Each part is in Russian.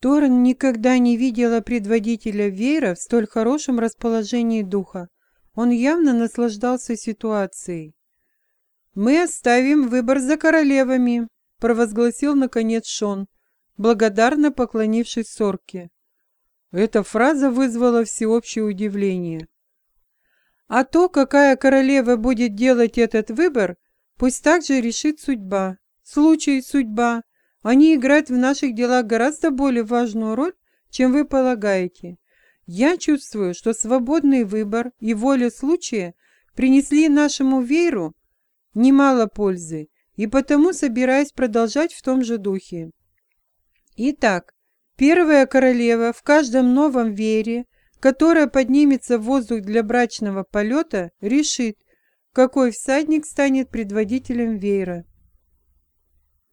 Торн никогда не видела предводителя Вейра в столь хорошем расположении духа. Он явно наслаждался ситуацией. «Мы оставим выбор за королевами», — провозгласил наконец Шон, благодарно поклонившись Сорке. Эта фраза вызвала всеобщее удивление. А то, какая королева будет делать этот выбор, пусть также решит судьба. Случай, судьба. Они играют в наших делах гораздо более важную роль, чем вы полагаете. Я чувствую, что свободный выбор и воля случая принесли нашему вееру немало пользы, и потому собираюсь продолжать в том же духе. Итак, первая королева в каждом новом веере, которая поднимется в воздух для брачного полета, решит, какой всадник станет предводителем веера.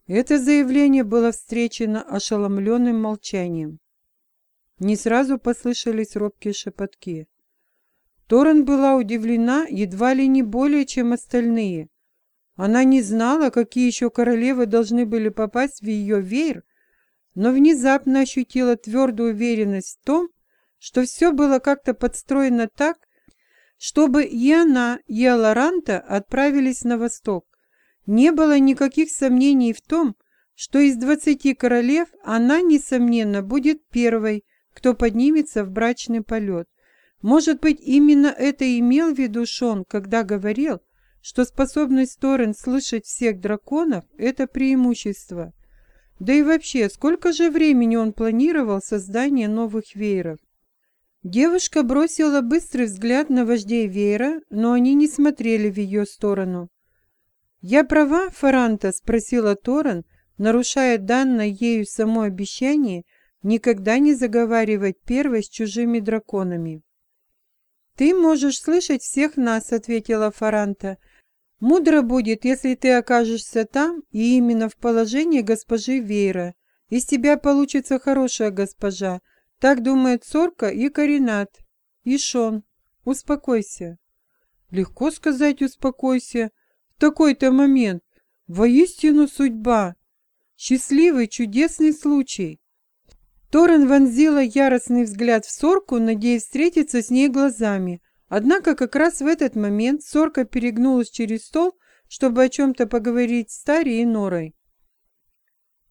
Это заявление было встречено ошеломленным молчанием. Не сразу послышались робкие шепотки. Торрен была удивлена едва ли не более, чем остальные. Она не знала, какие еще королевы должны были попасть в ее веер, но внезапно ощутила твердую уверенность в том, что все было как-то подстроено так, чтобы и она, и Аларанта отправились на восток. Не было никаких сомнений в том, что из двадцати королев она, несомненно, будет первой, кто поднимется в брачный полет. Может быть, именно это имел в виду Шон, когда говорил, что способность Торрен слышать всех драконов – это преимущество. Да и вообще, сколько же времени он планировал создание новых вееров? Девушка бросила быстрый взгляд на вождей веера, но они не смотрели в ее сторону. «Я права, Фаранта?» – спросила Торрен, нарушая данное ею само обещание никогда не заговаривать первой с чужими драконами. «Ты можешь слышать всех нас», — ответила Фаранта. «Мудро будет, если ты окажешься там и именно в положении госпожи Вейра. Из тебя получится хорошая госпожа. Так думает Сорка и Каринат. И Шон. Успокойся». «Легко сказать «успокойся». В такой-то момент. Воистину судьба. Счастливый, чудесный случай. Торрен вонзила яростный взгляд в Сорку, надеясь встретиться с ней глазами. Однако как раз в этот момент Сорка перегнулась через стол, чтобы о чем-то поговорить с Тари и Норой.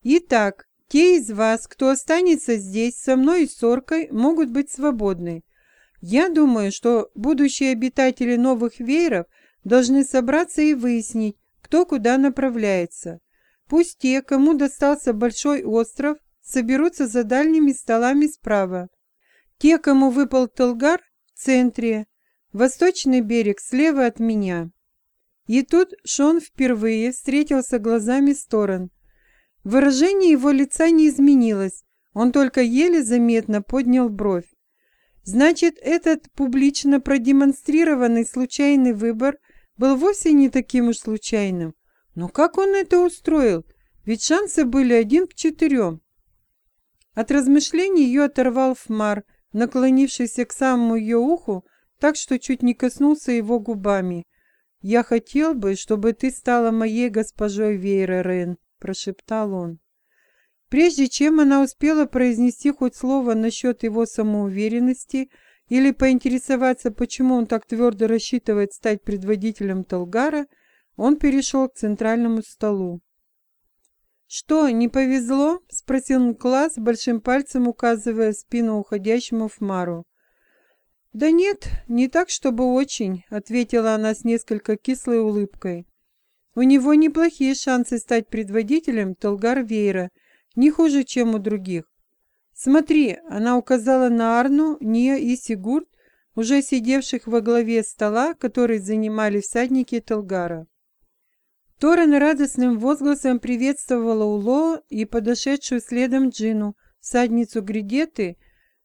«Итак, те из вас, кто останется здесь со мной и Соркой, могут быть свободны. Я думаю, что будущие обитатели новых вееров должны собраться и выяснить, кто куда направляется. Пусть те, кому достался большой остров, соберутся за дальними столами справа. Те, кому выпал Толгар, в центре, восточный берег слева от меня. И тут Шон впервые встретился глазами сторон. Выражение его лица не изменилось, он только еле заметно поднял бровь. Значит, этот публично продемонстрированный случайный выбор был вовсе не таким уж случайным. Но как он это устроил? Ведь шансы были один к четырем. От размышлений ее оторвал Фмар, наклонившийся к самому ее уху, так что чуть не коснулся его губами. «Я хотел бы, чтобы ты стала моей госпожой Вейра, Рен», — прошептал он. Прежде чем она успела произнести хоть слово насчет его самоуверенности или поинтересоваться, почему он так твердо рассчитывает стать предводителем Толгара, он перешел к центральному столу. «Что, не повезло?» — спросил Николас, большим пальцем указывая спину уходящему Фмару. «Да нет, не так, чтобы очень», — ответила она с несколько кислой улыбкой. «У него неплохие шансы стать предводителем Толгар-Вейра, не хуже, чем у других. Смотри, она указала на Арну, Ния и Сигурд, уже сидевших во главе стола, который занимали всадники Толгара. Торрен радостным возгласом приветствовала Уло и подошедшую следом Джину, садницу Гридеты,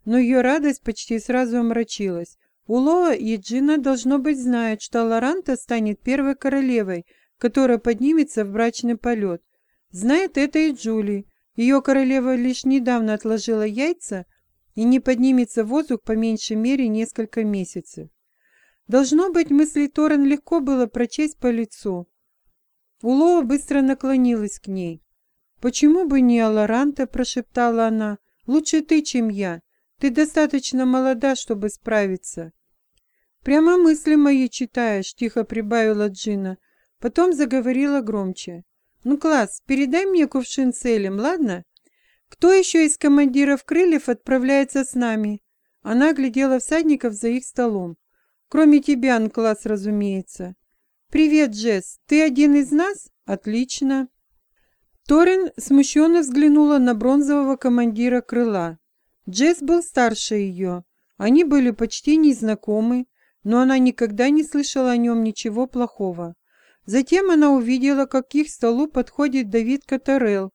но ее радость почти сразу омрачилась. Улоа и Джина, должно быть, знают, что Лоранта станет первой королевой, которая поднимется в брачный полет. Знает это и Джули. Ее королева лишь недавно отложила яйца и не поднимется в воздух по меньшей мере несколько месяцев. Должно быть, мысли Торрен легко было прочесть по лицу. Улова быстро наклонилась к ней. «Почему бы не Аларанта?» – прошептала она. Лучше ты, чем я. Ты достаточно молода, чтобы справиться». «Прямо мысли мои читаешь», — тихо прибавила Джина. Потом заговорила громче. «Ну, класс, передай мне кувшин Элем, ладно? Кто еще из командиров крыльев отправляется с нами?» Она глядела всадников за их столом. «Кроме тебя, класс, разумеется». «Привет, Джесс. Ты один из нас? Отлично». Торин смущенно взглянула на бронзового командира крыла. Джесс был старше ее. Они были почти незнакомы, но она никогда не слышала о нем ничего плохого. Затем она увидела, как к их столу подходит Давид Катарел.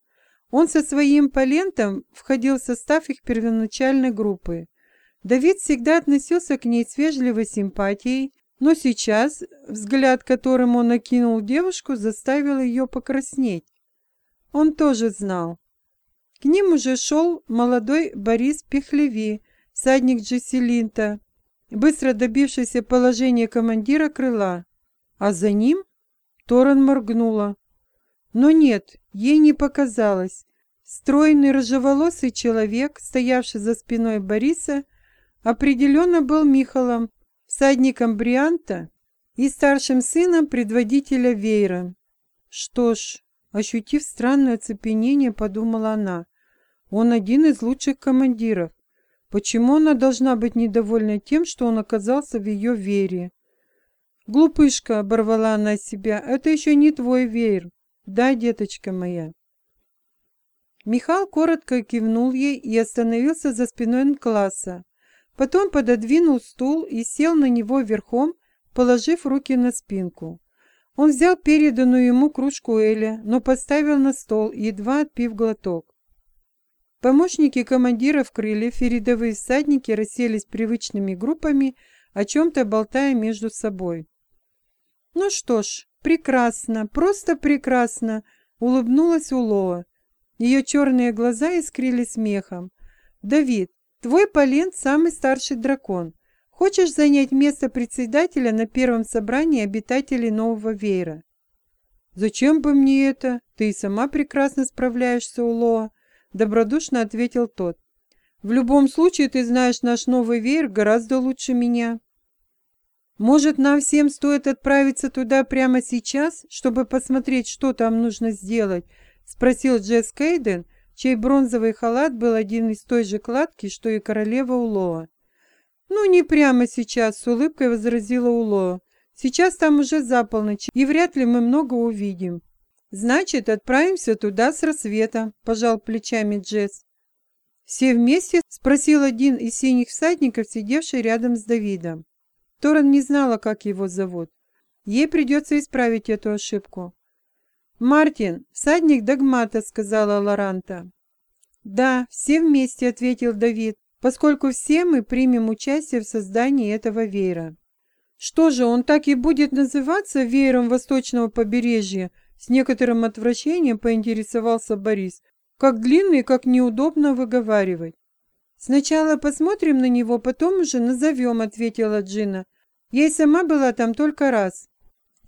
Он со своим палентом входил в состав их первоначальной группы. Давид всегда относился к ней с вежливой симпатией, но сейчас взгляд, которым он окинул девушку, заставил ее покраснеть. Он тоже знал. К ним уже шел молодой Борис Пехлеви, садник Джеселинта, быстро добившийся положения командира крыла. А за ним Торан моргнула. Но нет, ей не показалось. Стройный рыжеволосый человек, стоявший за спиной Бориса, определенно был Михалом, всадником Брианта и старшим сыном предводителя Вейра. Что ж, ощутив странное оцепенение, подумала она, он один из лучших командиров. Почему она должна быть недовольна тем, что он оказался в ее вере? «Глупышка!» — оборвала она себя. «Это еще не твой веер. Да, деточка моя?» Михал коротко кивнул ей и остановился за спиной класса. Потом пододвинул стул и сел на него верхом, положив руки на спинку. Он взял переданную ему кружку Эля, но поставил на стол, едва отпив глоток. Помощники командиров крыльев и рядовые всадники расселись привычными группами, о чем-то болтая между собой. «Ну что ж, прекрасно, просто прекрасно!» — улыбнулась Улоа. Ее черные глаза искрили смехом. «Давид, твой Полин самый старший дракон. Хочешь занять место председателя на первом собрании обитателей Нового Вейра?» «Зачем бы мне это? Ты и сама прекрасно справляешься, Улоа», — добродушно ответил тот. «В любом случае ты знаешь наш Новый Вейр гораздо лучше меня». Может, нам всем стоит отправиться туда прямо сейчас, чтобы посмотреть, что там нужно сделать?» — спросил Джесс Кейден, чей бронзовый халат был один из той же кладки, что и королева Улоа. «Ну, не прямо сейчас», — с улыбкой возразила Улоа. «Сейчас там уже за и вряд ли мы много увидим». «Значит, отправимся туда с рассвета», — пожал плечами Джесс. «Все вместе?» — спросил один из синих всадников, сидевший рядом с Давидом. Торан не знала, как его зовут. Ей придется исправить эту ошибку. «Мартин, всадник Догмата», — сказала Лоранта. «Да, все вместе», — ответил Давид, «поскольку все мы примем участие в создании этого веера». «Что же, он так и будет называться веером восточного побережья?» С некоторым отвращением поинтересовался Борис. «Как длинный, как неудобно выговаривать». «Сначала посмотрим на него, потом уже назовем», — ответила Джина. «Я сама была там только раз».